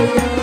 dan